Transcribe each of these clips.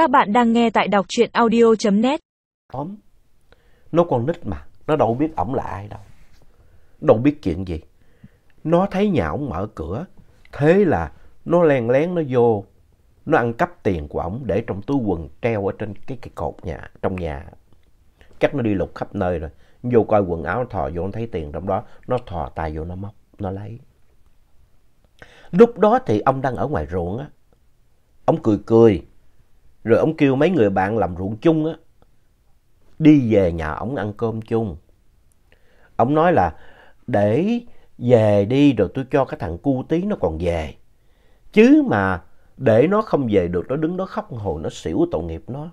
Các bạn đang nghe tại đọc truyện audio.net. ốm. Nó còn nít mà, nó đâu biết ổng là ai đâu. Đâu biết chuyện gì. Nó thấy nhà ổng mở cửa, thế là nó len lén nó vô, nó ăn cắp tiền của ổng để trong túi quần treo ở trên cái, cái cột nhà, trong nhà. Chắc nó đi lục khắp nơi rồi. Vô coi quần áo thò vô nó thấy tiền trong đó, nó thò tay vô nó móc, nó lấy. Lúc đó thì ông đang ở ngoài ruộng á. Ông cười cười, rồi ông kêu mấy người bạn làm ruộng chung á, đi về nhà ông ăn cơm chung. Ông nói là để về đi rồi tôi cho cái thằng cu tí nó còn về. Chứ mà để nó không về được nó đứng đó khóc hồi nó xỉu tội nghiệp nó.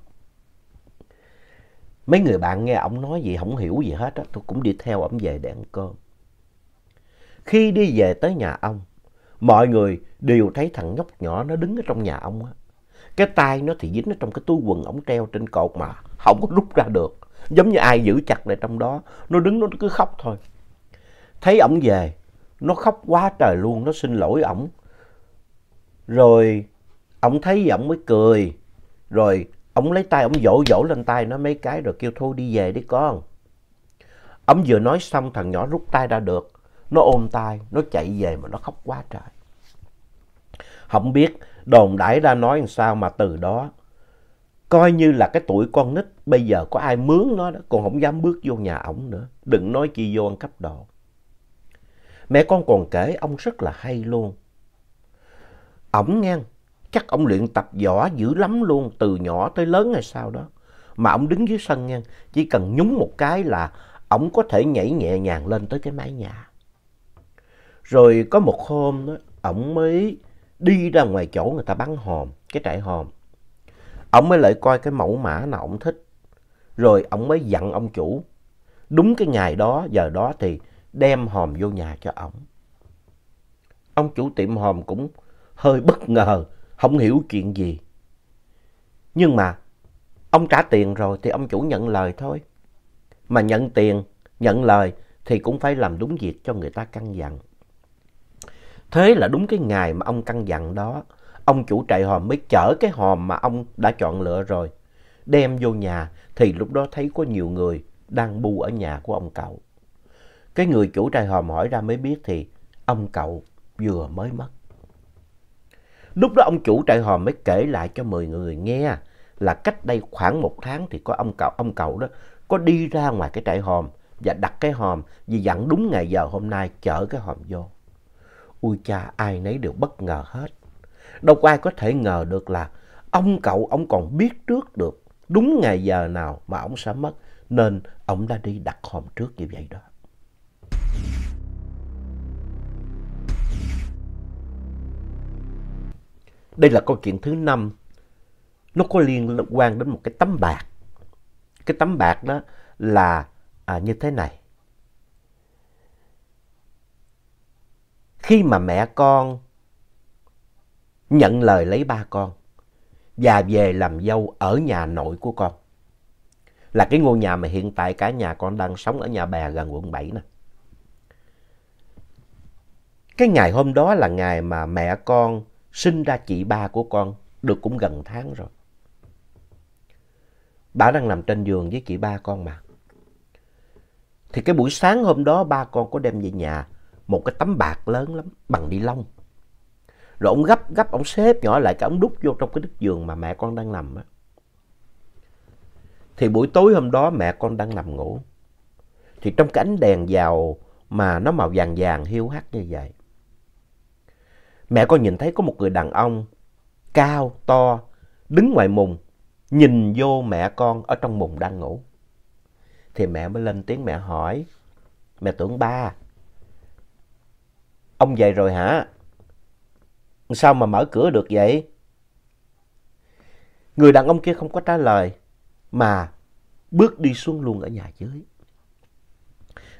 Mấy người bạn nghe ông nói gì không hiểu gì hết á, tôi cũng đi theo ông về để ăn cơm. Khi đi về tới nhà ông, mọi người đều thấy thằng nhóc nhỏ nó đứng ở trong nhà ông á. Cái tay nó thì dính ở trong cái túi quần ổng treo trên cột mà không có rút ra được. Giống như ai giữ chặt lại trong đó. Nó đứng nó cứ khóc thôi. Thấy ổng về, nó khóc quá trời luôn, nó xin lỗi ổng. Rồi ổng thấy ổng mới cười. Rồi ổng lấy tay ổng vỗ vỗ lên tay nó mấy cái rồi kêu thôi đi về đi con. Ổng vừa nói xong thằng nhỏ rút tay ra được. Nó ôm tay, nó chạy về mà nó khóc quá trời. Không biết đồn đãi ra nói làm sao mà từ đó. Coi như là cái tuổi con nít, bây giờ có ai mướn nó đó, còn không dám bước vô nhà ổng nữa. Đừng nói chi vô ăn cắp đồ. Mẹ con còn kể ông rất là hay luôn. Ổng nghe, chắc ông luyện tập võ dữ lắm luôn, từ nhỏ tới lớn hay sao đó. Mà ổng đứng dưới sân nghe, chỉ cần nhúng một cái là ổng có thể nhảy nhẹ nhàng lên tới cái mái nhà. Rồi có một hôm đó, ổng mới đi ra ngoài chỗ người ta bắn hòm, cái trại hòm. Ông mới lại coi cái mẫu mã nào ông thích. Rồi ông mới dặn ông chủ. Đúng cái ngày đó, giờ đó thì đem hòm vô nhà cho ông. Ông chủ tiệm hòm cũng hơi bất ngờ, không hiểu chuyện gì. Nhưng mà ông trả tiền rồi thì ông chủ nhận lời thôi. Mà nhận tiền, nhận lời thì cũng phải làm đúng việc cho người ta căn dặn. Thế là đúng cái ngày mà ông căn dặn đó, ông chủ trại hòm mới chở cái hòm mà ông đã chọn lựa rồi, đem vô nhà thì lúc đó thấy có nhiều người đang bu ở nhà của ông cậu. Cái người chủ trại hòm hỏi ra mới biết thì ông cậu vừa mới mất. Lúc đó ông chủ trại hòm mới kể lại cho 10 người nghe là cách đây khoảng một tháng thì có ông cậu, ông cậu đó có đi ra ngoài cái trại hòm và đặt cái hòm vì dặn đúng ngày giờ hôm nay chở cái hòm vô. Ui cha, ai nấy đều bất ngờ hết. Đâu có ai có thể ngờ được là ông cậu ông còn biết trước được đúng ngày giờ nào mà ông sẽ mất. Nên ông đã đi đặt hòm trước như vậy đó. Đây là câu chuyện thứ năm. Nó có liên quan đến một cái tấm bạc. Cái tấm bạc đó là à, như thế này. Khi mà mẹ con nhận lời lấy ba con và về làm dâu ở nhà nội của con. Là cái ngôi nhà mà hiện tại cả nhà con đang sống ở nhà bè gần quận 7 nè. Cái ngày hôm đó là ngày mà mẹ con sinh ra chị ba của con được cũng gần tháng rồi. Bà đang nằm trên giường với chị ba con mà. Thì cái buổi sáng hôm đó ba con có đem về nhà một cái tấm bạc lớn lắm bằng ni lông. Rồi ông gấp gấp ông xếp nhỏ lại cái ông đút vô trong cái đứt giường mà mẹ con đang nằm á. Thì buổi tối hôm đó mẹ con đang nằm ngủ. Thì trong cái ánh đèn vào mà nó màu vàng vàng hiu hắt như vậy. Mẹ con nhìn thấy có một người đàn ông cao, to, đứng ngoài mùng, nhìn vô mẹ con ở trong mùng đang ngủ. Thì mẹ mới lên tiếng mẹ hỏi, mẹ tưởng ba, Ông về rồi hả? Sao mà mở cửa được vậy? Người đàn ông kia không có trả lời, mà bước đi xuống luôn ở nhà dưới.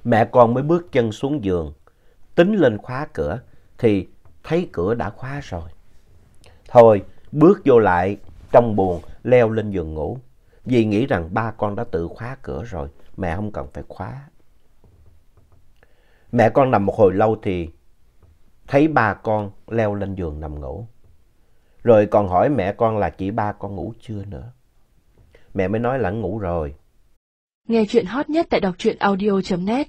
Mẹ con mới bước chân xuống giường, tính lên khóa cửa, thì thấy cửa đã khóa rồi. Thôi, bước vô lại trong buồn, leo lên giường ngủ. Vì nghĩ rằng ba con đã tự khóa cửa rồi, mẹ không cần phải khóa. Mẹ con nằm một hồi lâu thì thấy ba con leo lên giường nằm ngủ. Rồi còn hỏi mẹ con là chị ba con ngủ chưa nữa. Mẹ mới nói là ngủ rồi. Nghe chuyện hot nhất tại đọc truyện audio.net